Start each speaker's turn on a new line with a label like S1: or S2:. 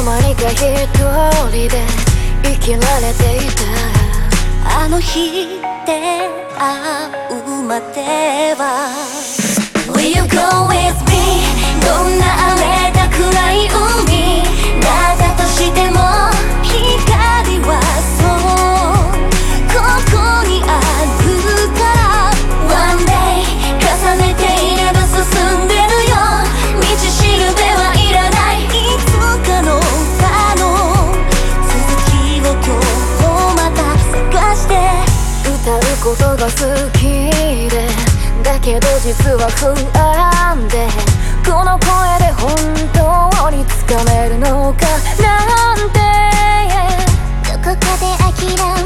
S1: つの間にか一人で生きられていた。
S2: あの日出会うまではこ
S1: とが好きでだけど実は不安でこの声で本当につかめるのかなんて。
S2: どこかで諦め